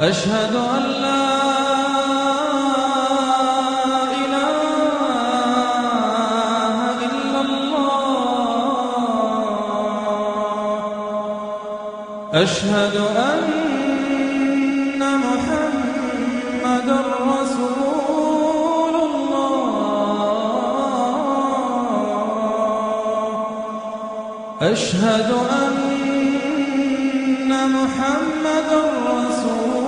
أشهد أن لا إله إلا الله. أشهد أن رسول الله. أشهد أن محمد رسول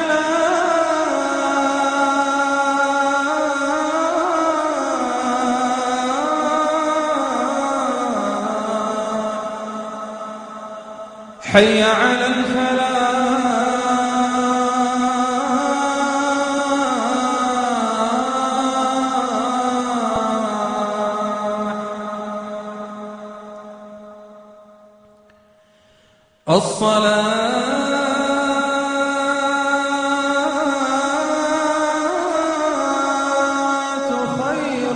حي على الفلاح. الصلاة خير